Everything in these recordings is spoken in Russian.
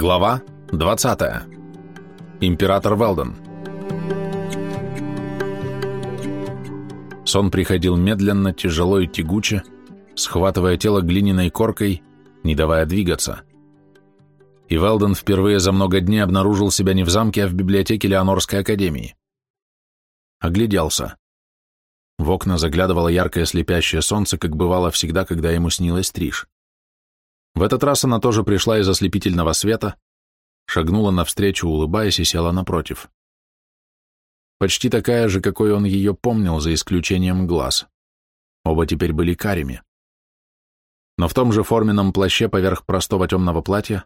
Глава 20. Император Велден. Сон приходил медленно, тяжело и тягуче, схватывая тело глиняной коркой, не давая двигаться. И Велден впервые за много дней обнаружил себя не в замке, а в библиотеке Леонорской академии. Огляделся. В окна заглядывало яркое слепящее солнце, как бывало всегда, когда ему снилась Триш. В этот раз она тоже пришла из ослепительного света, шагнула навстречу, улыбаясь, и села напротив. Почти такая же, какой он ее помнил, за исключением глаз. Оба теперь были карими. Но в том же форменном плаще поверх простого темного платья,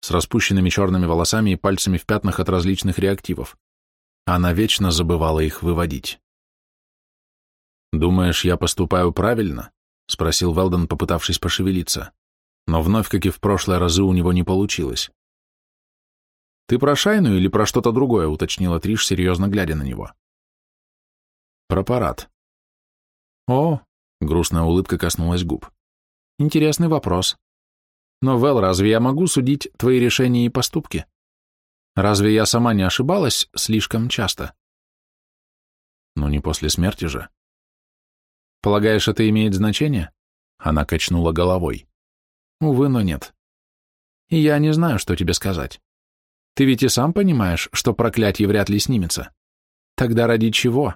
с распущенными черными волосами и пальцами в пятнах от различных реактивов. Она вечно забывала их выводить. «Думаешь, я поступаю правильно?» — спросил Велден, попытавшись пошевелиться но вновь, как и в прошлые разы, у него не получилось. «Ты про Шайну или про что-то другое?» — уточнила Триш, серьезно глядя на него. «Про парад». «О!» — грустная улыбка коснулась губ. «Интересный вопрос. Но, Вэл, разве я могу судить твои решения и поступки? Разве я сама не ошибалась слишком часто?» «Ну, не после смерти же». «Полагаешь, это имеет значение?» Она качнула головой. Увы, но нет. Я не знаю, что тебе сказать. Ты ведь и сам понимаешь, что проклятие вряд ли снимется. Тогда ради чего?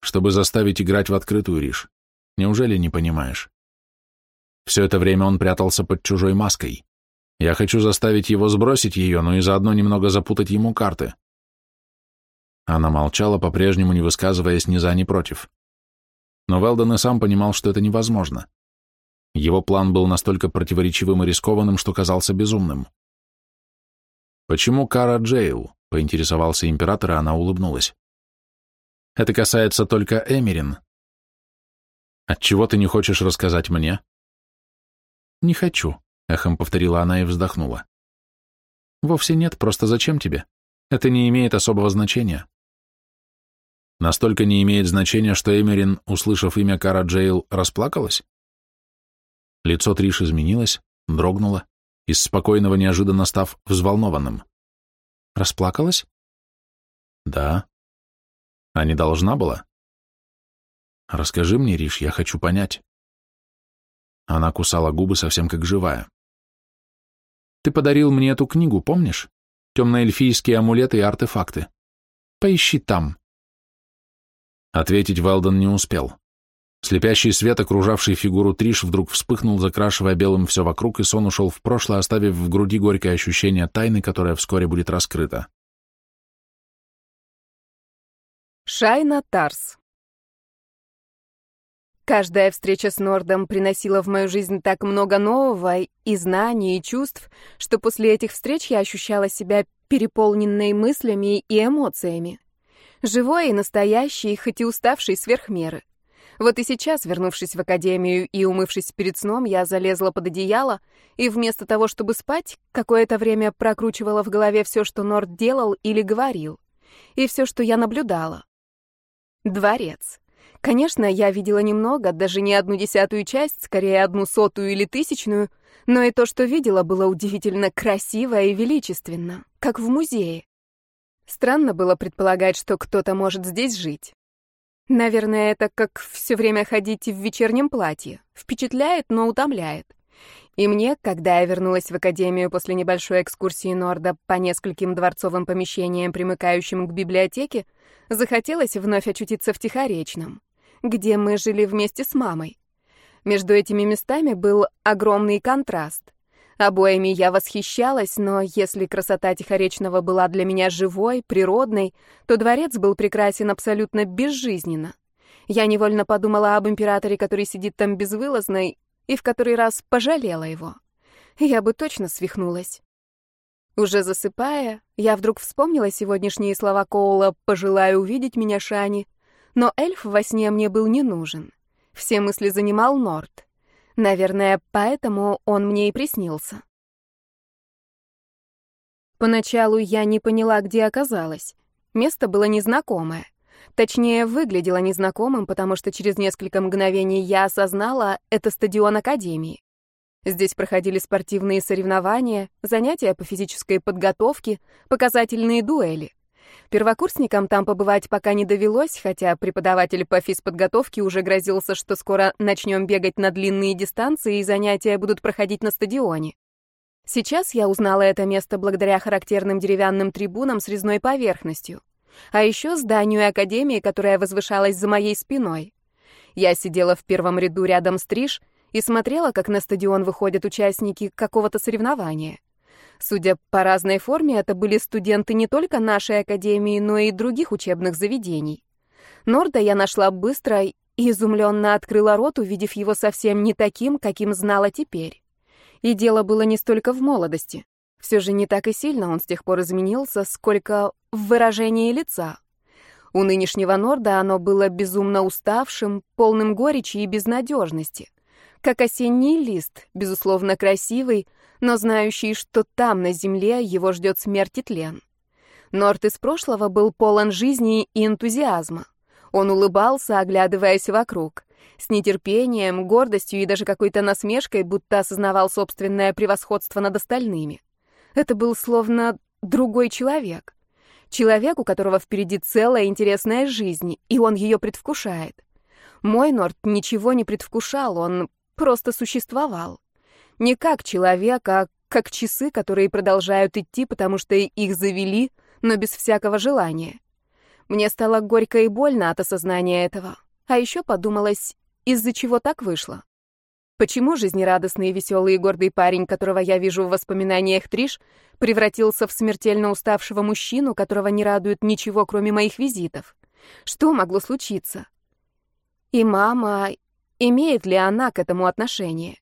Чтобы заставить играть в открытую, Риш. Неужели не понимаешь? Все это время он прятался под чужой маской. Я хочу заставить его сбросить ее, но и заодно немного запутать ему карты. Она молчала, по-прежнему не высказываясь ни за, ни против. Но Велдон и сам понимал, что это невозможно. Его план был настолько противоречивым и рискованным, что казался безумным. «Почему Кара Джейл?» — поинтересовался император, и она улыбнулась. «Это касается только Эмерин. Отчего ты не хочешь рассказать мне?» «Не хочу», — эхом повторила она и вздохнула. «Вовсе нет, просто зачем тебе? Это не имеет особого значения». Настолько не имеет значения, что Эмерин, услышав имя Кара Джейл, расплакалась? Лицо Триш изменилось, дрогнуло, из спокойного неожиданно став взволнованным. Расплакалась? Да. А не должна была? Расскажи мне, Риш, я хочу понять. Она кусала губы совсем как живая. Ты подарил мне эту книгу, помнишь? Темноэльфийские амулеты и артефакты. Поищи там. Ответить Валден не успел. Слепящий свет, окружавший фигуру Триш, вдруг вспыхнул, закрашивая белым все вокруг, и сон ушел в прошлое, оставив в груди горькое ощущение тайны, которая вскоре будет раскрыта. Шайна Тарс Каждая встреча с Нордом приносила в мою жизнь так много нового и знаний, и чувств, что после этих встреч я ощущала себя переполненной мыслями и эмоциями. Живой и настоящий, хоть и уставший сверх меры. Вот и сейчас, вернувшись в академию и умывшись перед сном, я залезла под одеяло и вместо того, чтобы спать, какое-то время прокручивала в голове все, что Норд делал или говорил, и все, что я наблюдала. Дворец. Конечно, я видела немного, даже не одну десятую часть, скорее одну сотую или тысячную, но и то, что видела, было удивительно красиво и величественно, как в музее. Странно было предполагать, что кто-то может здесь жить. Наверное, это как все время ходить в вечернем платье. Впечатляет, но утомляет. И мне, когда я вернулась в академию после небольшой экскурсии Норда по нескольким дворцовым помещениям, примыкающим к библиотеке, захотелось вновь очутиться в Тихоречном, где мы жили вместе с мамой. Между этими местами был огромный контраст. Обоими я восхищалась, но если красота Тихоречного была для меня живой, природной, то дворец был прекрасен абсолютно безжизненно. Я невольно подумала об императоре, который сидит там безвылазно, и в который раз пожалела его. Я бы точно свихнулась. Уже засыпая, я вдруг вспомнила сегодняшние слова Коула «пожелаю увидеть меня, Шани», но эльф во сне мне был не нужен. Все мысли занимал Норт. Наверное, поэтому он мне и приснился. Поначалу я не поняла, где оказалась. Место было незнакомое. Точнее, выглядело незнакомым, потому что через несколько мгновений я осознала, это стадион Академии. Здесь проходили спортивные соревнования, занятия по физической подготовке, показательные дуэли. Первокурсникам там побывать пока не довелось, хотя преподаватель по физподготовке уже грозился, что скоро начнем бегать на длинные дистанции и занятия будут проходить на стадионе. Сейчас я узнала это место благодаря характерным деревянным трибунам с резной поверхностью, а еще зданию академии, которая возвышалась за моей спиной. Я сидела в первом ряду рядом с Триш и смотрела, как на стадион выходят участники какого-то соревнования. Судя по разной форме, это были студенты не только нашей академии, но и других учебных заведений. Норда я нашла быстро и изумленно открыла рот, увидев его совсем не таким, каким знала теперь. И дело было не столько в молодости. Все же не так и сильно он с тех пор изменился, сколько в выражении лица. У нынешнего Норда оно было безумно уставшим, полным горечи и безнадежности. Как осенний лист, безусловно красивый, но знающий, что там, на земле, его ждет смерть и тлен. Норд из прошлого был полон жизни и энтузиазма. Он улыбался, оглядываясь вокруг, с нетерпением, гордостью и даже какой-то насмешкой, будто осознавал собственное превосходство над остальными. Это был словно другой человек. Человек, у которого впереди целая интересная жизнь, и он ее предвкушает. Мой Норд ничего не предвкушал, он просто существовал. Не как человек, а как часы, которые продолжают идти, потому что их завели, но без всякого желания. Мне стало горько и больно от осознания этого. А еще подумалось, из-за чего так вышло. Почему жизнерадостный веселый и гордый парень, которого я вижу в воспоминаниях Триш, превратился в смертельно уставшего мужчину, которого не радует ничего, кроме моих визитов? Что могло случиться? И мама, имеет ли она к этому отношение?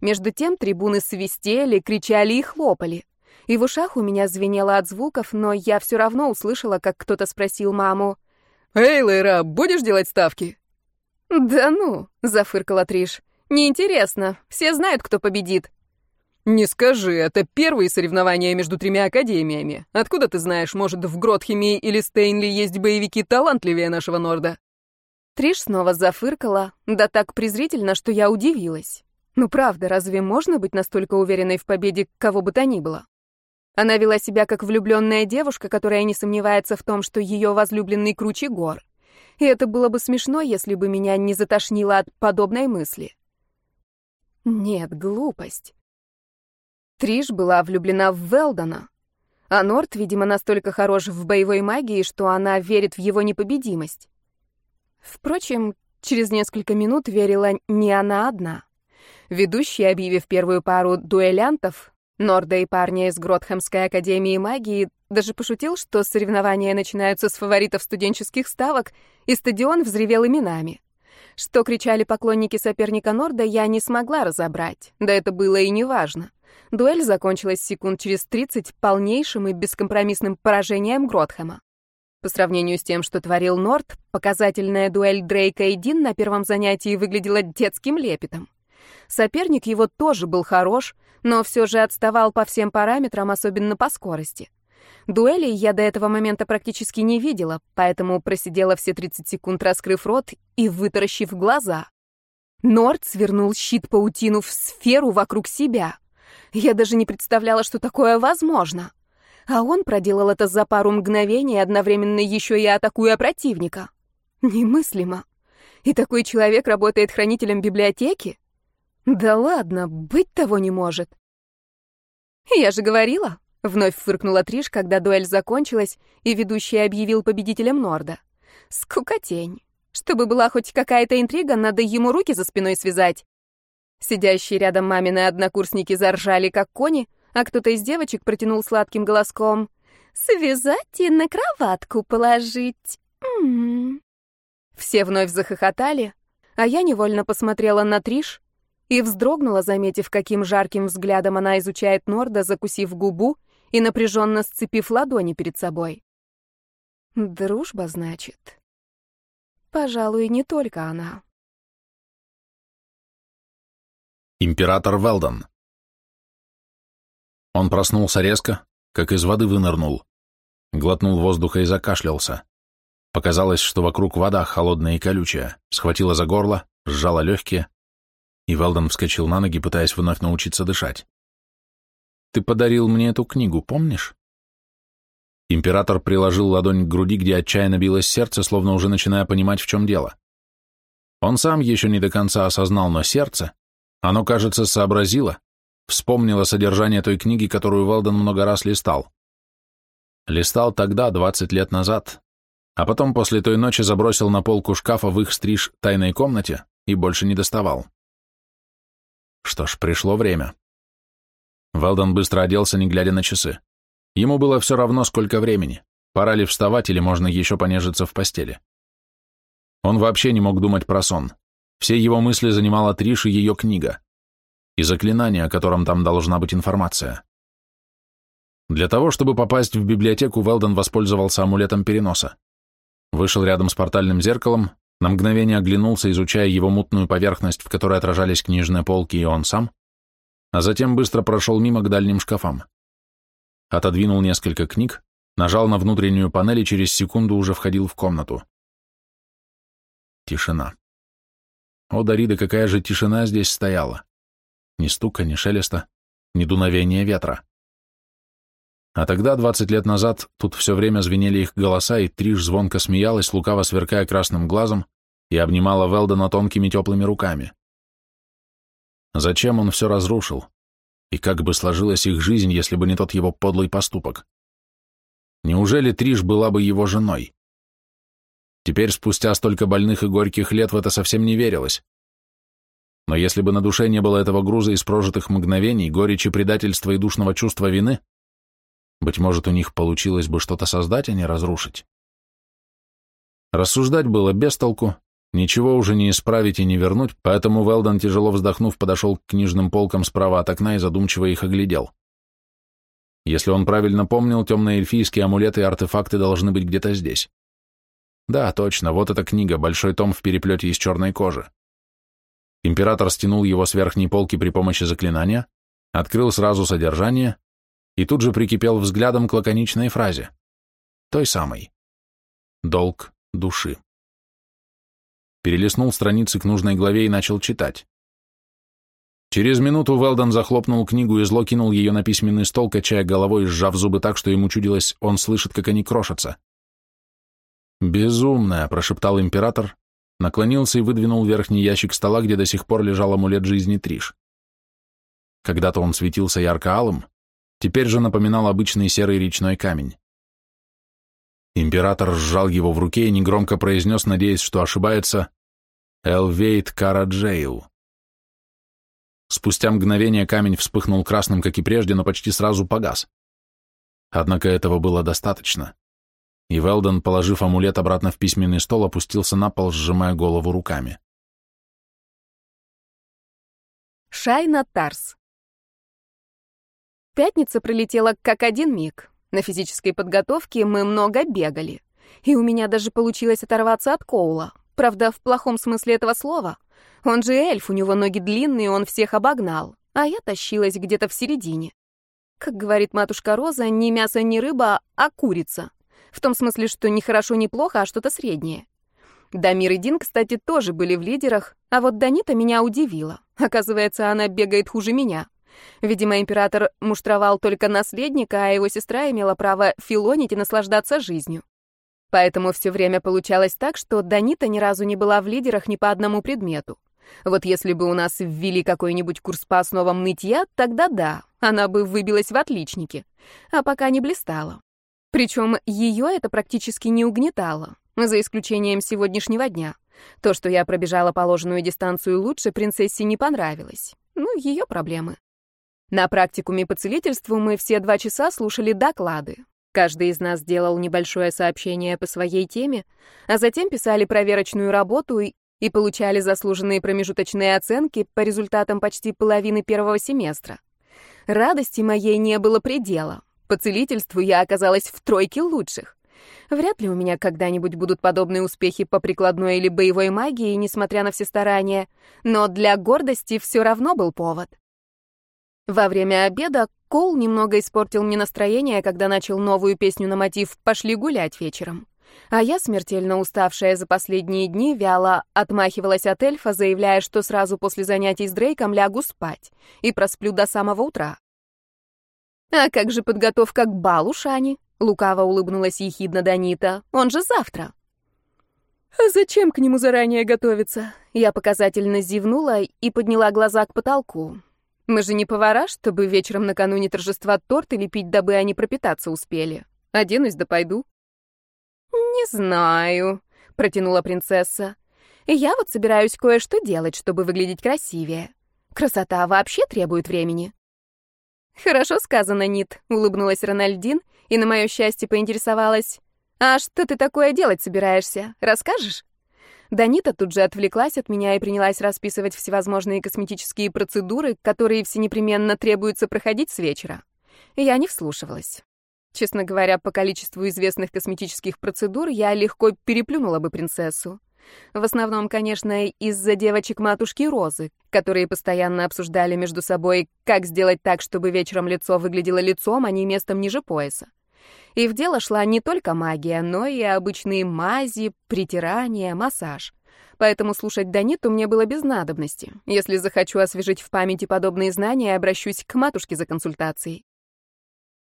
Между тем трибуны свистели, кричали и хлопали. И в ушах у меня звенело от звуков, но я все равно услышала, как кто-то спросил маму. «Эй, Лейра, будешь делать ставки?» «Да ну», — зафыркала Триш. «Неинтересно. Все знают, кто победит». «Не скажи, это первые соревнования между тремя академиями. Откуда ты знаешь, может, в Гротхеме или Стейнли есть боевики талантливее нашего Норда?» Триш снова зафыркала, да так презрительно, что я удивилась. Ну правда, разве можно быть настолько уверенной в победе кого бы то ни было? Она вела себя как влюбленная девушка, которая не сомневается в том, что ее возлюбленный круче гор. И это было бы смешно, если бы меня не затошнило от подобной мысли. Нет, глупость. Триш была влюблена в Велдона, а Норт, видимо, настолько хорош в боевой магии, что она верит в его непобедимость. Впрочем, через несколько минут верила не она одна. Ведущий, объявив первую пару дуэлянтов, Норда и парня из Гротхэмской академии магии, даже пошутил, что соревнования начинаются с фаворитов студенческих ставок, и стадион взревел именами. Что кричали поклонники соперника Норда, я не смогла разобрать, да это было и неважно. Дуэль закончилась секунд через 30 полнейшим и бескомпромиссным поражением Гротхэма. По сравнению с тем, что творил Норд, показательная дуэль Дрейка и Дин на первом занятии выглядела детским лепетом. Соперник его тоже был хорош, но все же отставал по всем параметрам, особенно по скорости. Дуэлей я до этого момента практически не видела, поэтому просидела все 30 секунд, раскрыв рот и вытаращив глаза. Норд свернул щит-паутину в сферу вокруг себя. Я даже не представляла, что такое возможно. А он проделал это за пару мгновений, одновременно еще и атакуя противника. Немыслимо. И такой человек работает хранителем библиотеки? Да ладно, быть того не может. Я же говорила, вновь фыркнула Триш, когда дуэль закончилась, и ведущий объявил победителем Норда. Скукотень. Чтобы была хоть какая-то интрига, надо ему руки за спиной связать. Сидящие рядом мамины однокурсники заржали, как кони, а кто-то из девочек протянул сладким голоском. «Связать и на кроватку положить». М -м -м. Все вновь захохотали, а я невольно посмотрела на Триш, и вздрогнула, заметив, каким жарким взглядом она изучает Норда, закусив губу и напряженно сцепив ладони перед собой. Дружба, значит. Пожалуй, не только она. Император Велдон. Он проснулся резко, как из воды вынырнул. Глотнул воздуха и закашлялся. Показалось, что вокруг вода холодная и колючая, схватила за горло, сжала легкие, и Велдон вскочил на ноги, пытаясь вновь научиться дышать. «Ты подарил мне эту книгу, помнишь?» Император приложил ладонь к груди, где отчаянно билось сердце, словно уже начиная понимать, в чем дело. Он сам еще не до конца осознал, но сердце, оно, кажется, сообразило, вспомнило содержание той книги, которую Велдон много раз листал. Листал тогда, двадцать лет назад, а потом после той ночи забросил на полку шкафа в их стриж тайной комнате и больше не доставал. Что ж, пришло время. Велдон быстро оделся, не глядя на часы. Ему было все равно, сколько времени. Пора ли вставать или можно еще понежиться в постели. Он вообще не мог думать про сон. Все его мысли занимала Триш и ее книга. И заклинание, о котором там должна быть информация. Для того, чтобы попасть в библиотеку, Велдон воспользовался амулетом переноса. Вышел рядом с портальным зеркалом, на мгновение оглянулся, изучая его мутную поверхность, в которой отражались книжные полки и он сам, а затем быстро прошел мимо к дальним шкафам. Отодвинул несколько книг, нажал на внутреннюю панель и через секунду уже входил в комнату. Тишина. О, Дарида, какая же тишина здесь стояла! Ни стука, ни шелеста, ни дуновения ветра. А тогда, двадцать лет назад, тут все время звенели их голоса, и Триш звонко смеялась, лукаво сверкая красным глазом, и обнимала Велдона тонкими теплыми руками. Зачем он все разрушил? И как бы сложилась их жизнь, если бы не тот его подлый поступок? Неужели Триш была бы его женой? Теперь, спустя столько больных и горьких лет, в это совсем не верилось. Но если бы на душе не было этого груза из прожитых мгновений, горечи предательства и душного чувства вины, быть может, у них получилось бы что-то создать, а не разрушить. Рассуждать было без толку, ничего уже не исправить и не вернуть, поэтому Велдон, тяжело вздохнув, подошел к книжным полкам справа от окна и задумчиво их оглядел. Если он правильно помнил, темные эльфийские амулеты и артефакты должны быть где-то здесь. Да, точно, вот эта книга, большой том в переплете из черной кожи. Император стянул его с верхней полки при помощи заклинания, открыл сразу содержание и тут же прикипел взглядом к лаконичной фразе. Той самой. Долг души. Перелистнул страницы к нужной главе и начал читать. Через минуту Велдон захлопнул книгу и зло кинул ее на письменный стол, качая головой и сжав зубы так, что ему чудилось, он слышит, как они крошатся. «Безумная», — прошептал император, наклонился и выдвинул верхний ящик стола, где до сих пор лежал амулет жизни Триш. Когда-то он светился ярко-алым, теперь же напоминал обычный серый речной камень. Император сжал его в руке и негромко произнес, надеясь, что ошибается, «Элвейт Караджейл». Спустя мгновение камень вспыхнул красным, как и прежде, но почти сразу погас. Однако этого было достаточно. И Велден, положив амулет обратно в письменный стол, опустился на пол, сжимая голову руками. Шайна Тарс Пятница пролетела как один миг. На физической подготовке мы много бегали. И у меня даже получилось оторваться от Коула. Правда, в плохом смысле этого слова. Он же эльф, у него ноги длинные, он всех обогнал. А я тащилась где-то в середине. Как говорит матушка Роза, ни мясо, ни рыба, а курица. В том смысле, что не хорошо, не плохо, а что-то среднее. Дамир и Дин, кстати, тоже были в лидерах, а вот Данита меня удивила. Оказывается, она бегает хуже меня. Видимо, император муштровал только наследника, а его сестра имела право филонить и наслаждаться жизнью. Поэтому все время получалось так, что Данита ни разу не была в лидерах ни по одному предмету. Вот если бы у нас ввели какой-нибудь курс по основам нытья, тогда да, она бы выбилась в отличники, а пока не блистала. Причем ее это практически не угнетало, за исключением сегодняшнего дня. То, что я пробежала положенную дистанцию лучше, принцессе не понравилось. Ну, ее проблемы. На практикуме по целительству мы все два часа слушали доклады. Каждый из нас делал небольшое сообщение по своей теме, а затем писали проверочную работу и, получали заслуженные промежуточные оценки по результатам почти половины первого семестра. Радости моей не было предела. По целительству я оказалась в тройке лучших. Вряд ли у меня когда-нибудь будут подобные успехи по прикладной или боевой магии, несмотря на все старания, но для гордости все равно был повод. Во время обеда Кол немного испортил мне настроение, когда начал новую песню на мотив «Пошли гулять вечером». А я, смертельно уставшая за последние дни, вяло отмахивалась от эльфа, заявляя, что сразу после занятий с Дрейком лягу спать и просплю до самого утра. «А как же подготовка к балу, Шани?» — лукаво улыбнулась ехидно Данита. «Он же завтра». «А зачем к нему заранее готовиться?» Я показательно зевнула и подняла глаза к потолку. «Мы же не повара, чтобы вечером накануне торжества торты лепить, дабы они пропитаться успели. Оденусь да пойду». «Не знаю», — протянула принцесса. «Я вот собираюсь кое-что делать, чтобы выглядеть красивее. Красота вообще требует времени». «Хорошо сказано, Нит», — улыбнулась Рональдин и на мое счастье поинтересовалась. «А что ты такое делать собираешься? Расскажешь?» Данита тут же отвлеклась от меня и принялась расписывать всевозможные косметические процедуры, которые все непременно требуется проходить с вечера. Я не вслушивалась. Честно говоря, по количеству известных косметических процедур я легко переплюнула бы принцессу. В основном, конечно, из-за девочек матушки Розы, которые постоянно обсуждали между собой, как сделать так, чтобы вечером лицо выглядело лицом, а не местом ниже пояса. И в дело шла не только магия, но и обычные мази, притирания, массаж. Поэтому слушать Даниту мне было без надобности. Если захочу освежить в памяти подобные знания, обращусь к матушке за консультацией.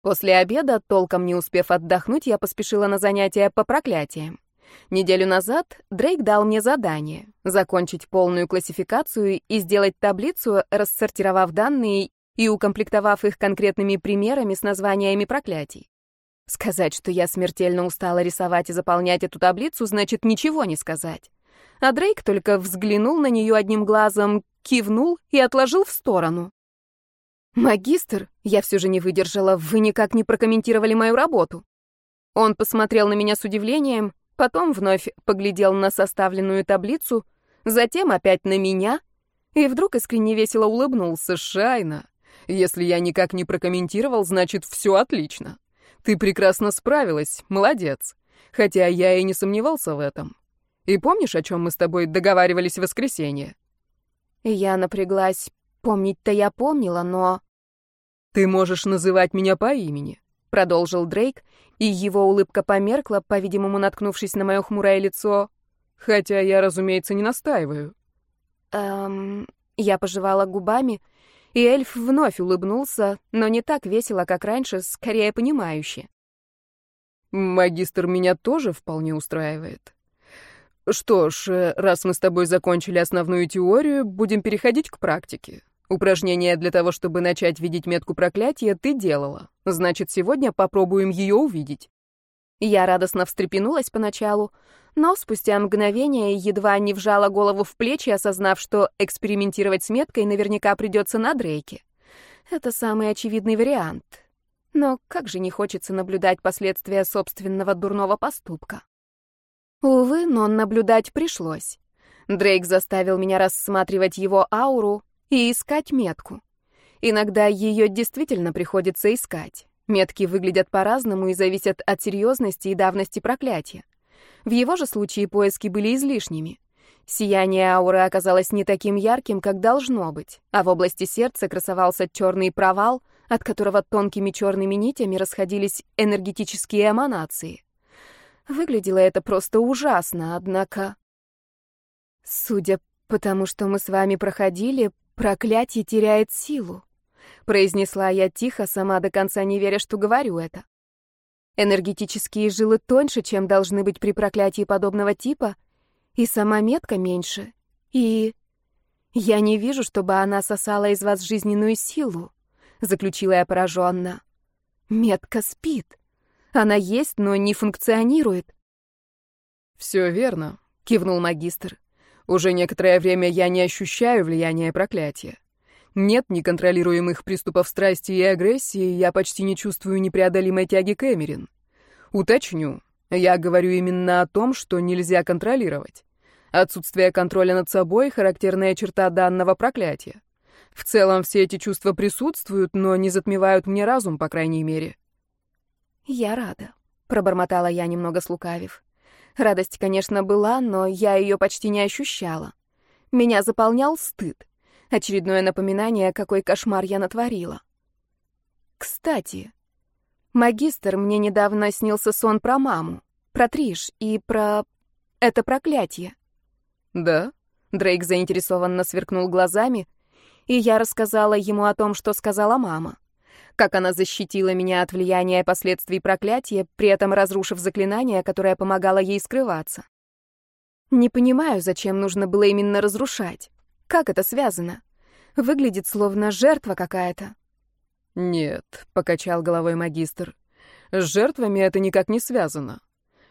После обеда, толком не успев отдохнуть, я поспешила на занятия по проклятиям. Неделю назад Дрейк дал мне задание — закончить полную классификацию и сделать таблицу, рассортировав данные и укомплектовав их конкретными примерами с названиями проклятий. Сказать, что я смертельно устала рисовать и заполнять эту таблицу, значит ничего не сказать. А Дрейк только взглянул на нее одним глазом, кивнул и отложил в сторону. «Магистр, я все же не выдержала, вы никак не прокомментировали мою работу». Он посмотрел на меня с удивлением, потом вновь поглядел на составленную таблицу, затем опять на меня и вдруг искренне весело улыбнулся. «Шайна, если я никак не прокомментировал, значит, все отлично. Ты прекрасно справилась, молодец. Хотя я и не сомневался в этом. И помнишь, о чем мы с тобой договаривались в воскресенье?» Я напряглась, Помнить-то я помнила, но... «Ты можешь называть меня по имени», — продолжил Дрейк, и его улыбка померкла, по-видимому, наткнувшись на мое хмурое лицо. «Хотя я, разумеется, не настаиваю». «Эм...» Я пожевала губами, и эльф вновь улыбнулся, но не так весело, как раньше, скорее понимающе. «Магистр меня тоже вполне устраивает. Что ж, э, раз мы с тобой закончили основную теорию, будем переходить к практике. Упражнение для того, чтобы начать видеть метку проклятия, ты делала. Значит, сегодня попробуем ее увидеть. Я радостно встрепенулась поначалу, но спустя мгновение едва не вжала голову в плечи, осознав, что экспериментировать с меткой наверняка придется на Дрейке. Это самый очевидный вариант. Но как же не хочется наблюдать последствия собственного дурного поступка. Увы, но наблюдать пришлось. Дрейк заставил меня рассматривать его ауру, и искать метку. Иногда ее действительно приходится искать. Метки выглядят по-разному и зависят от серьезности и давности проклятия. В его же случае поиски были излишними. Сияние ауры оказалось не таким ярким, как должно быть, а в области сердца красовался черный провал, от которого тонкими черными нитями расходились энергетические эманации. Выглядело это просто ужасно, однако... Судя по тому, что мы с вами проходили, «Проклятие теряет силу», — произнесла я тихо, сама до конца не веря, что говорю это. Энергетические жилы тоньше, чем должны быть при проклятии подобного типа, и сама метка меньше. И я не вижу, чтобы она сосала из вас жизненную силу, заключила я пораженно. Метка спит. Она есть, но не функционирует. Все верно, кивнул магистр. Уже некоторое время я не ощущаю влияния проклятия. Нет неконтролируемых приступов страсти и агрессии, я почти не чувствую непреодолимой тяги к Эмерин. Уточню, я говорю именно о том, что нельзя контролировать. Отсутствие контроля над собой — характерная черта данного проклятия. В целом все эти чувства присутствуют, но не затмевают мне разум, по крайней мере. «Я рада», — пробормотала я, немного слукавив. Радость, конечно, была, но я ее почти не ощущала. Меня заполнял стыд. Очередное напоминание, какой кошмар я натворила. Кстати, магистр, мне недавно снился сон про маму. про Триш и про... это проклятие. Да? Дрейк заинтересованно сверкнул глазами, и я рассказала ему о том, что сказала мама. Как она защитила меня от влияния последствий проклятия, при этом разрушив заклинание, которое помогало ей скрываться. Не понимаю, зачем нужно было именно разрушать. Как это связано? Выглядит словно жертва какая-то. Нет, покачал головой магистр. С жертвами это никак не связано.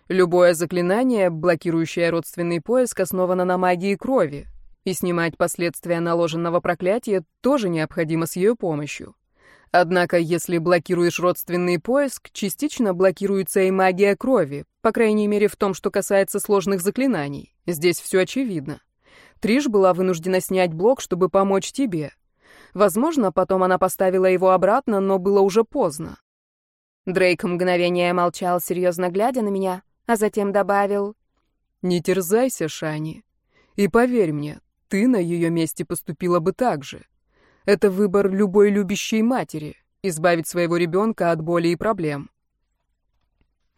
Любое заклинание, блокирующее родственный поиск, основано на магии крови, и снимать последствия наложенного проклятия тоже необходимо с ее помощью. Однако, если блокируешь родственный поиск, частично блокируется и магия крови, по крайней мере в том, что касается сложных заклинаний. Здесь все очевидно. Триш была вынуждена снять блок, чтобы помочь тебе. Возможно, потом она поставила его обратно, но было уже поздно. Дрейк мгновение молчал, серьезно глядя на меня, а затем добавил «Не терзайся, Шани. И поверь мне, ты на ее месте поступила бы так же. Это выбор любой любящей матери — избавить своего ребенка от боли и проблем».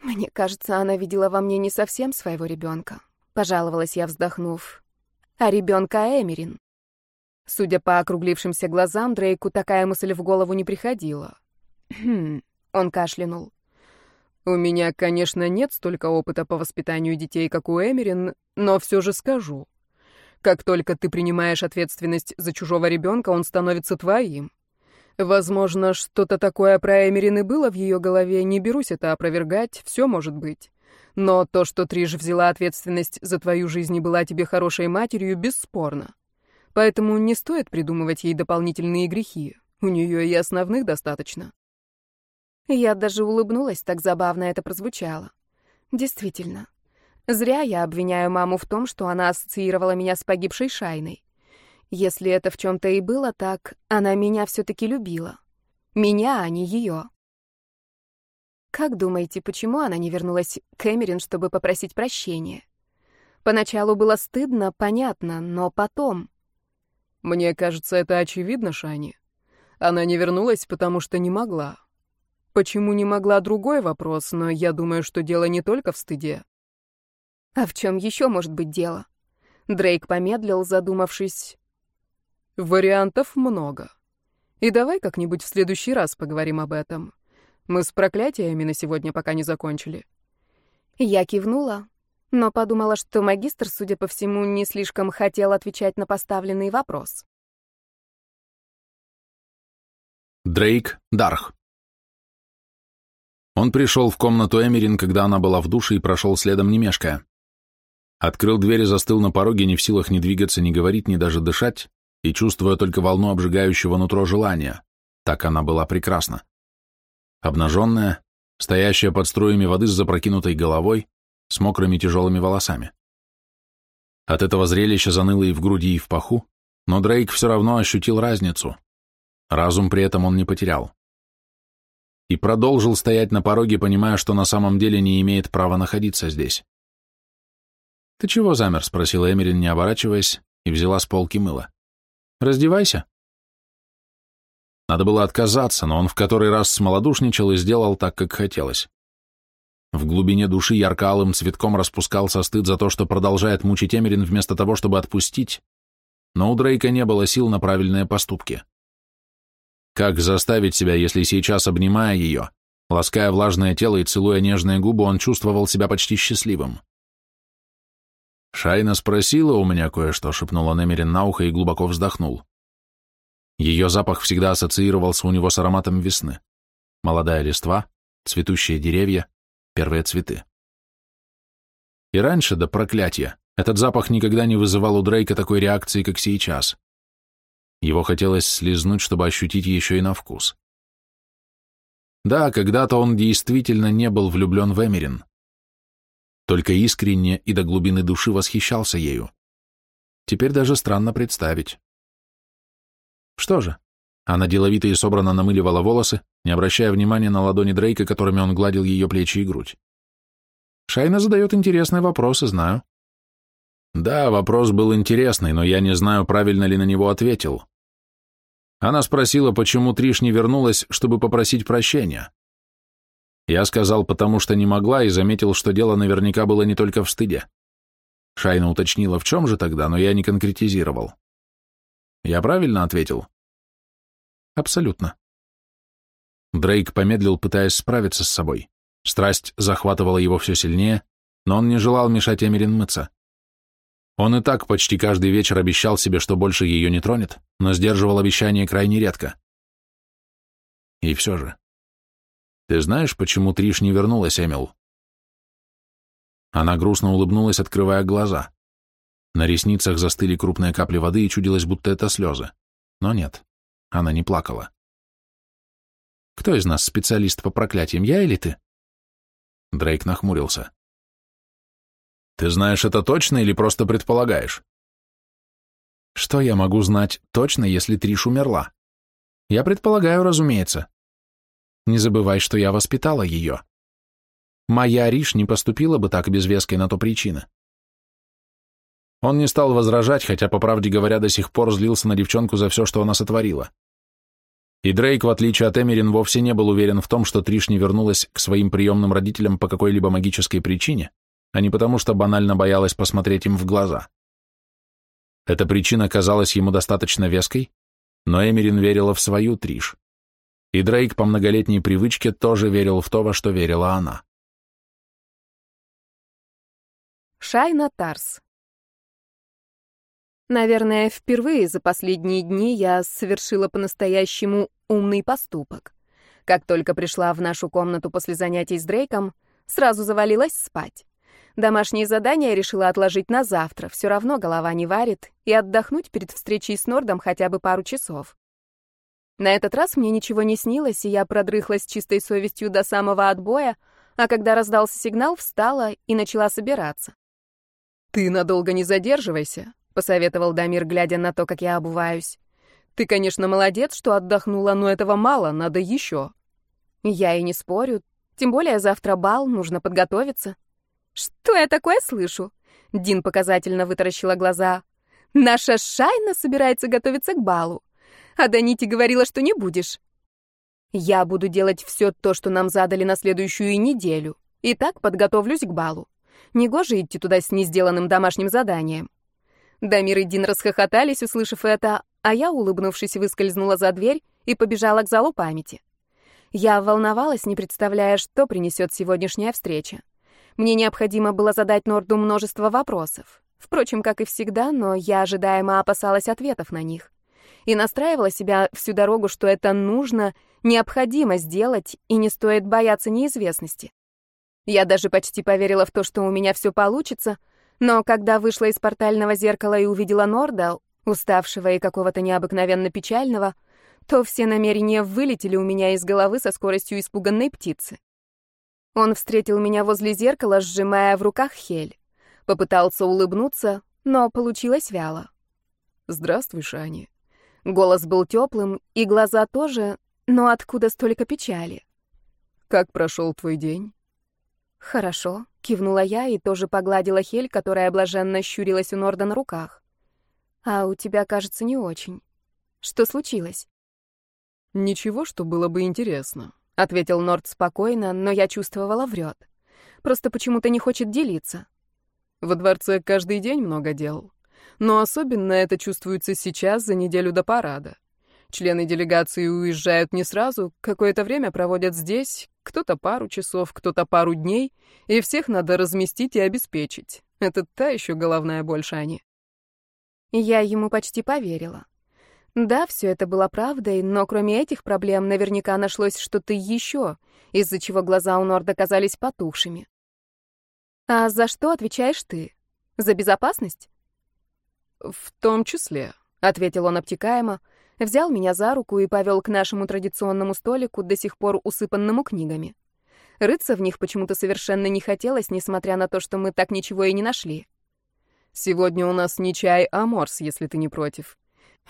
«Мне кажется, она видела во мне не совсем своего ребенка», — пожаловалась я, вздохнув, «а ребенка Эмерин». Судя по округлившимся глазам, Дрейку такая мысль в голову не приходила. «Хм...» — он кашлянул. У меня, конечно, нет столько опыта по воспитанию детей, как у Эмерин, но все же скажу. Как только ты принимаешь ответственность за чужого ребенка, он становится твоим. Возможно, что-то такое про Эмерин и было в ее голове, не берусь это опровергать, все может быть. Но то, что Триш взяла ответственность за твою жизнь и была тебе хорошей матерью, бесспорно. Поэтому не стоит придумывать ей дополнительные грехи. У нее и основных достаточно. Я даже улыбнулась, так забавно это прозвучало. Действительно. Зря я обвиняю маму в том, что она ассоциировала меня с погибшей Шайной. Если это в чем-то и было так, она меня все-таки любила. Меня, а не ее. Как думаете, почему она не вернулась к Эмерин, чтобы попросить прощения? Поначалу было стыдно, понятно, но потом... Мне кажется, это очевидно, Шани. Она не вернулась, потому что не могла. Почему не могла другой вопрос, но я думаю, что дело не только в стыде. А в чем еще может быть дело? Дрейк помедлил, задумавшись. Вариантов много. И давай как-нибудь в следующий раз поговорим об этом. Мы с проклятиями на сегодня пока не закончили. Я кивнула, но подумала, что магистр, судя по всему, не слишком хотел отвечать на поставленный вопрос. Дрейк Дарх он пришел в комнату Эмерин, когда она была в душе, и прошел следом не мешкая. Открыл дверь и застыл на пороге, не в силах ни двигаться, ни говорить, ни даже дышать, и чувствуя только волну обжигающего нутро желания. Так она была прекрасна. Обнаженная, стоящая под струями воды с запрокинутой головой, с мокрыми тяжелыми волосами. От этого зрелища заныло и в груди, и в паху, но Дрейк все равно ощутил разницу. Разум при этом он не потерял и продолжил стоять на пороге, понимая, что на самом деле не имеет права находиться здесь. «Ты чего замер?» — спросила Эмерин, не оборачиваясь, и взяла с полки мыло. «Раздевайся». Надо было отказаться, но он в который раз смолодушничал и сделал так, как хотелось. В глубине души ярко-алым цветком распускался стыд за то, что продолжает мучить Эмерин вместо того, чтобы отпустить, но у Дрейка не было сил на правильные поступки. Как заставить себя, если сейчас, обнимая ее, лаская влажное тело и целуя нежные губы, он чувствовал себя почти счастливым? Шайна спросила у меня кое-что, шепнул он Эмерин на ухо и глубоко вздохнул. Ее запах всегда ассоциировался у него с ароматом весны. Молодая листва, цветущие деревья, первые цветы. И раньше, до проклятия, этот запах никогда не вызывал у Дрейка такой реакции, как сейчас. Его хотелось слезнуть, чтобы ощутить еще и на вкус. Да, когда-то он действительно не был влюблен в Эмерин. Только искренне и до глубины души восхищался ею. Теперь даже странно представить. Что же, она деловито и собрано намыливала волосы, не обращая внимания на ладони Дрейка, которыми он гладил ее плечи и грудь. Шайна задает интересные вопросы, знаю. Да, вопрос был интересный, но я не знаю, правильно ли на него ответил. Она спросила, почему Триш не вернулась, чтобы попросить прощения. Я сказал, потому что не могла, и заметил, что дело наверняка было не только в стыде. Шайна уточнила, в чем же тогда, но я не конкретизировал. Я правильно ответил? Абсолютно. Дрейк помедлил, пытаясь справиться с собой. Страсть захватывала его все сильнее, но он не желал мешать Эмерин мыться. Он и так почти каждый вечер обещал себе, что больше ее не тронет, но сдерживал обещание крайне редко. И все же. Ты знаешь, почему Триш не вернулась, Эмил? Она грустно улыбнулась, открывая глаза. На ресницах застыли крупные капли воды, и чудилось, будто это слезы. Но нет, она не плакала. «Кто из нас специалист по проклятиям, я или ты?» Дрейк нахмурился. «Ты знаешь это точно или просто предполагаешь?» «Что я могу знать точно, если Триш умерла?» «Я предполагаю, разумеется. Не забывай, что я воспитала ее. Моя Риш не поступила бы так без веской на то причины. Он не стал возражать, хотя, по правде говоря, до сих пор злился на девчонку за все, что она сотворила. И Дрейк, в отличие от Эмерин, вовсе не был уверен в том, что Триш не вернулась к своим приемным родителям по какой-либо магической причине, а не потому, что банально боялась посмотреть им в глаза. Эта причина казалась ему достаточно веской, но Эмерин верила в свою Триш. И Дрейк по многолетней привычке тоже верил в то, во что верила она. Шайна Тарс Наверное, впервые за последние дни я совершила по-настоящему умный поступок. Как только пришла в нашу комнату после занятий с Дрейком, сразу завалилась спать. Домашние задания решила отложить на завтра, все равно голова не варит, и отдохнуть перед встречей с Нордом хотя бы пару часов. На этот раз мне ничего не снилось, и я продрыхлась чистой совестью до самого отбоя, а когда раздался сигнал, встала и начала собираться. «Ты надолго не задерживайся», — посоветовал Дамир, глядя на то, как я обуваюсь. «Ты, конечно, молодец, что отдохнула, но этого мало, надо еще». Я и не спорю, тем более завтра бал, нужно подготовиться. «Что я такое слышу?» Дин показательно вытаращила глаза. «Наша Шайна собирается готовиться к балу. А Данити говорила, что не будешь». «Я буду делать все то, что нам задали на следующую неделю. И так подготовлюсь к балу. Негоже идти туда с несделанным домашним заданием». Дамир и Дин расхохотались, услышав это, а я, улыбнувшись, выскользнула за дверь и побежала к залу памяти. Я волновалась, не представляя, что принесет сегодняшняя встреча. Мне необходимо было задать Норду множество вопросов. Впрочем, как и всегда, но я ожидаемо опасалась ответов на них. И настраивала себя всю дорогу, что это нужно, необходимо сделать, и не стоит бояться неизвестности. Я даже почти поверила в то, что у меня все получится — но когда вышла из портального зеркала и увидела Норда, уставшего и какого-то необыкновенно печального, то все намерения вылетели у меня из головы со скоростью испуганной птицы. Он встретил меня возле зеркала, сжимая в руках хель. Попытался улыбнуться, но получилось вяло. «Здравствуй, Шани». Голос был теплым, и глаза тоже, но откуда столько печали? «Как прошел твой день?» «Хорошо», — кивнула я и тоже погладила Хель, которая блаженно щурилась у Норда на руках. «А у тебя, кажется, не очень. Что случилось?» «Ничего, что было бы интересно», — ответил Норд спокойно, но я чувствовала врет. Просто почему-то не хочет делиться. «Во дворце каждый день много дел. Но особенно это чувствуется сейчас, за неделю до парада. Члены делегации уезжают не сразу, какое-то время проводят здесь, кто-то пару часов, кто-то пару дней, и всех надо разместить и обеспечить. Это та еще головная боль Шани. Я ему почти поверила. Да, все это было правдой, но кроме этих проблем наверняка нашлось что-то еще, из-за чего глаза у Норда казались потухшими. А за что отвечаешь ты? За безопасность? В том числе, ответил он обтекаемо, взял меня за руку и повел к нашему традиционному столику, до сих пор усыпанному книгами. Рыться в них почему-то совершенно не хотелось, несмотря на то, что мы так ничего и не нашли. «Сегодня у нас не чай, а морс, если ты не против.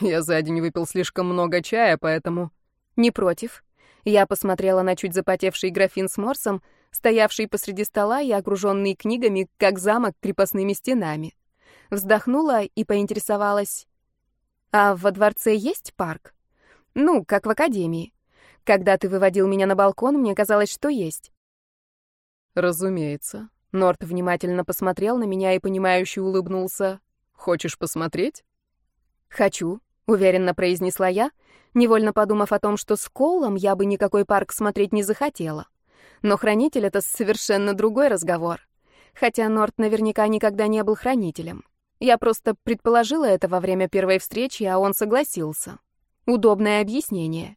Я за день выпил слишком много чая, поэтому...» «Не против». Я посмотрела на чуть запотевший графин с морсом, стоявший посреди стола и окруженный книгами, как замок крепостными стенами. Вздохнула и поинтересовалась. А во дворце есть парк? Ну, как в академии. Когда ты выводил меня на балкон, мне казалось, что есть. Разумеется. Норт внимательно посмотрел на меня и понимающе улыбнулся. Хочешь посмотреть? Хочу, уверенно произнесла я, невольно подумав о том, что с Коулом я бы никакой парк смотреть не захотела. Но хранитель — это совершенно другой разговор. Хотя Норт наверняка никогда не был хранителем. Я просто предположила это во время первой встречи, а он согласился. Удобное объяснение.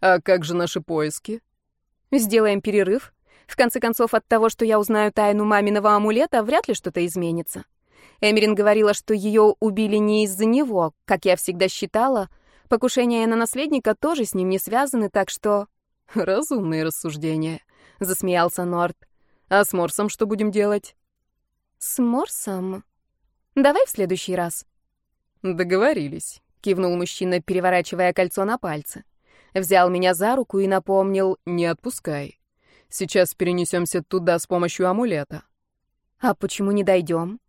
«А как же наши поиски?» «Сделаем перерыв. В конце концов, от того, что я узнаю тайну маминого амулета, вряд ли что-то изменится. Эмерин говорила, что ее убили не из-за него, как я всегда считала. Покушения на наследника тоже с ним не связаны, так что... Разумные рассуждения, засмеялся Норт. А с Морсом что будем делать? С Морсом? Давай в следующий раз. Договорились, кивнул мужчина, переворачивая кольцо на пальце. Взял меня за руку и напомнил: "Не отпускай. Сейчас перенесемся туда с помощью амулета". А почему не дойдем?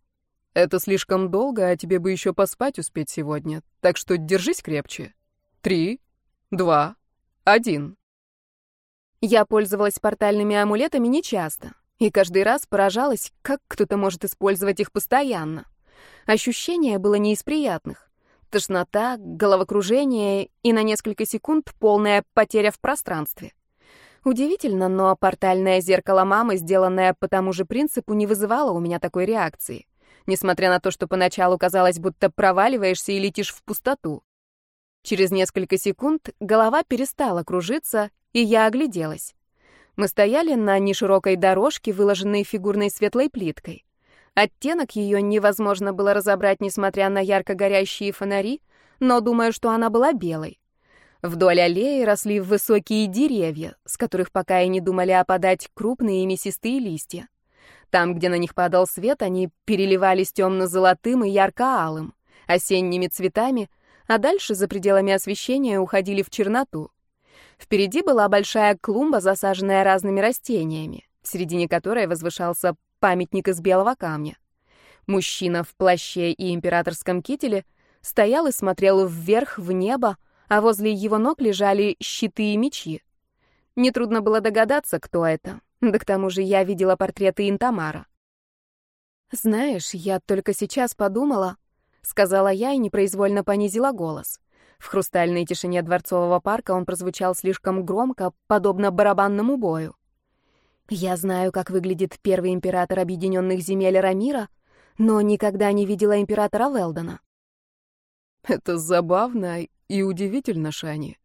Это слишком долго, а тебе бы еще поспать успеть сегодня. Так что держись крепче. Три, два, один. Я пользовалась портальными амулетами нечасто, и каждый раз поражалась, как кто-то может использовать их постоянно. Ощущение было не из приятных. Тошнота, головокружение и на несколько секунд полная потеря в пространстве. Удивительно, но портальное зеркало мамы, сделанное по тому же принципу, не вызывало у меня такой реакции несмотря на то, что поначалу казалось, будто проваливаешься и летишь в пустоту. Через несколько секунд голова перестала кружиться, и я огляделась. Мы стояли на неширокой дорожке, выложенной фигурной светлой плиткой. Оттенок ее невозможно было разобрать, несмотря на ярко горящие фонари, но думаю, что она была белой. Вдоль аллеи росли высокие деревья, с которых пока и не думали опадать крупные мясистые листья. Там, где на них падал свет, они переливались темно-золотым и ярко-алым, осенними цветами, а дальше, за пределами освещения, уходили в черноту. Впереди была большая клумба, засаженная разными растениями, в середине которой возвышался памятник из белого камня. Мужчина в плаще и императорском кителе стоял и смотрел вверх, в небо, а возле его ног лежали щиты и мечи. Нетрудно было догадаться, кто это. Да к тому же я видела портреты Интамара. «Знаешь, я только сейчас подумала», — сказала я и непроизвольно понизила голос. В хрустальной тишине дворцового парка он прозвучал слишком громко, подобно барабанному бою. «Я знаю, как выглядит первый император Объединенных Земель Рамира, но никогда не видела императора Велдона». «Это забавно и удивительно, Шани».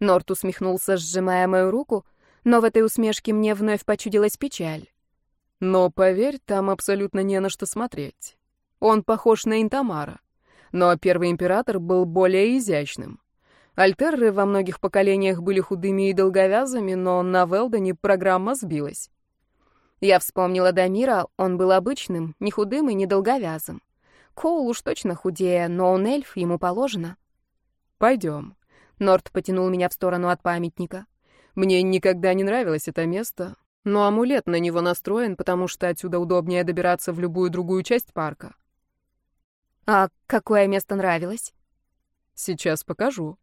Норт усмехнулся, сжимая мою руку, но в этой усмешке мне вновь почудилась печаль. Но поверь, там абсолютно не на что смотреть. Он похож на Интамара, но первый император был более изящным. Альтерры во многих поколениях были худыми и долговязыми, но на Велдоне программа сбилась. Я вспомнила Дамира, он был обычным, не худым и не долговязым. Коул уж точно худее, но он эльф, ему положено. Пойдем. Норт потянул меня в сторону от памятника. Мне никогда не нравилось это место, но амулет на него настроен, потому что отсюда удобнее добираться в любую другую часть парка. А какое место нравилось? Сейчас покажу.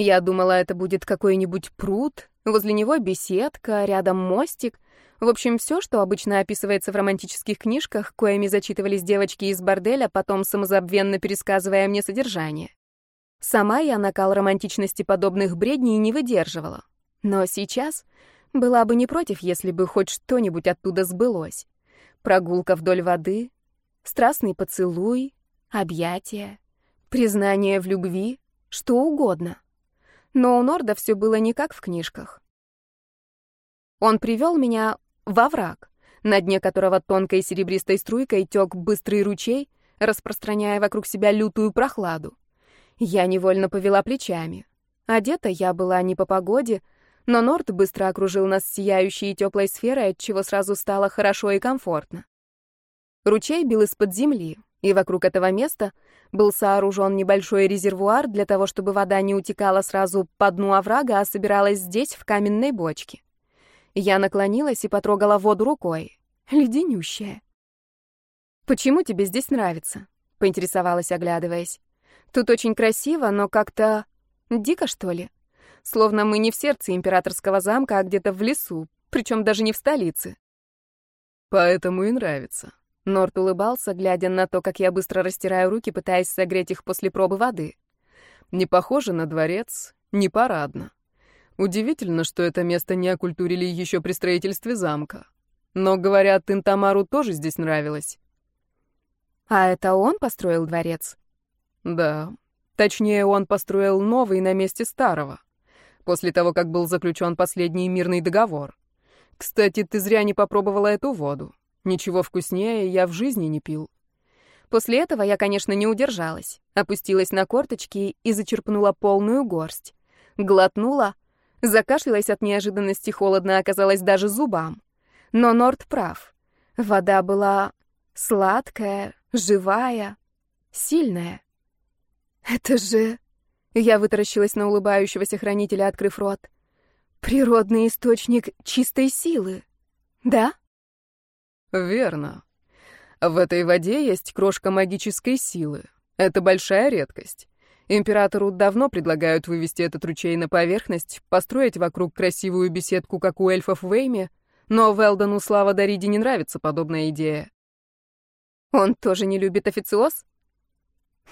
Я думала, это будет какой-нибудь пруд, возле него беседка, рядом мостик. В общем, все, что обычно описывается в романтических книжках, коими зачитывались девочки из борделя, потом самозабвенно пересказывая мне содержание. Сама я накал романтичности подобных бредней не выдерживала. Но сейчас была бы не против, если бы хоть что-нибудь оттуда сбылось. Прогулка вдоль воды, страстный поцелуй, объятия, признание в любви, что угодно. Но у Норда все было не как в книжках. Он привел меня во враг, на дне которого тонкой серебристой струйкой тек быстрый ручей, распространяя вокруг себя лютую прохладу. Я невольно повела плечами. Одета я была не по погоде, но Норд быстро окружил нас сияющей и теплой сферой, отчего сразу стало хорошо и комфортно. Ручей бил из-под земли, и вокруг этого места был сооружен небольшой резервуар для того, чтобы вода не утекала сразу по дну оврага, а собиралась здесь, в каменной бочке. Я наклонилась и потрогала воду рукой. Леденющая. «Почему тебе здесь нравится?» — поинтересовалась, оглядываясь. «Тут очень красиво, но как-то... дико, что ли?» Словно мы не в сердце императорского замка, а где-то в лесу, причем даже не в столице. Поэтому и нравится. Норт улыбался, глядя на то, как я быстро растираю руки, пытаясь согреть их после пробы воды. Не похоже на дворец, не парадно. Удивительно, что это место не окультурили еще при строительстве замка. Но, говорят, Интамару тоже здесь нравилось. А это он построил дворец? Да. Точнее, он построил новый на месте старого. После того, как был заключен последний мирный договор. Кстати, ты зря не попробовала эту воду. Ничего вкуснее я в жизни не пил. После этого я, конечно, не удержалась. Опустилась на корточки и зачерпнула полную горсть. Глотнула, закашлялась от неожиданности, холодно оказалось даже зубам. Но Норд прав. Вода была сладкая, живая, сильная. Это же... Я вытаращилась на улыбающегося хранителя, открыв рот. Природный источник чистой силы. Да? Верно. В этой воде есть крошка магической силы. Это большая редкость. Императору давно предлагают вывести этот ручей на поверхность, построить вокруг красивую беседку, как у эльфов в Эйме, но Велдону Слава Дариди не нравится подобная идея. Он тоже не любит официоз?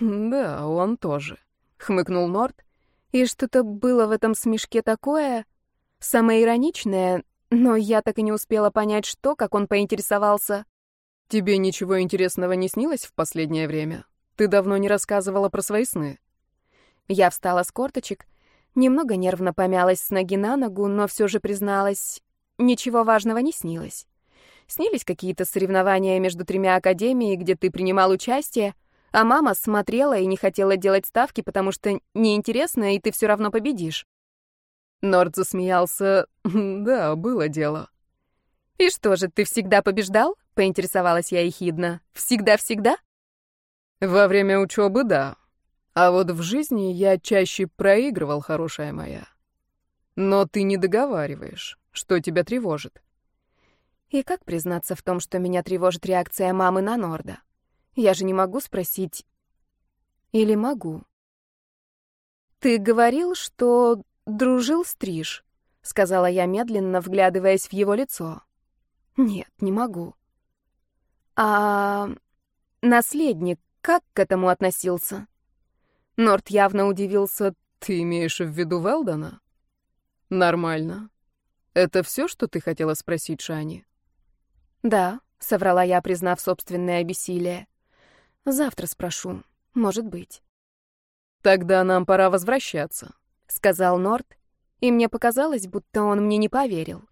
Да, он тоже, хмыкнул Норт. И что-то было в этом смешке такое, самое ироничное, но я так и не успела понять, что, как он поинтересовался. Тебе ничего интересного не снилось в последнее время? Ты давно не рассказывала про свои сны. Я встала с корточек, немного нервно помялась с ноги на ногу, но все же призналась, ничего важного не снилось. Снились какие-то соревнования между тремя академиями, где ты принимал участие, а мама смотрела и не хотела делать ставки, потому что неинтересно, и ты все равно победишь. Норд засмеялся. «Да, было дело». «И что же, ты всегда побеждал?» — поинтересовалась я ехидно. «Всегда-всегда?» «Во время учебы, да. А вот в жизни я чаще проигрывал, хорошая моя. Но ты не договариваешь, что тебя тревожит». И как признаться в том, что меня тревожит реакция мамы на Норда? Я же не могу спросить... Или могу? «Ты говорил, что дружил с Триш», — сказала я медленно, вглядываясь в его лицо. «Нет, не могу». «А наследник как к этому относился?» Норт явно удивился. «Ты имеешь в виду Велдона?» «Нормально. Это все, что ты хотела спросить, Шани?» «Да», — соврала я, признав собственное бессилие. «Завтра спрошу. Может быть». «Тогда нам пора возвращаться», — сказал Норт, и мне показалось, будто он мне не поверил.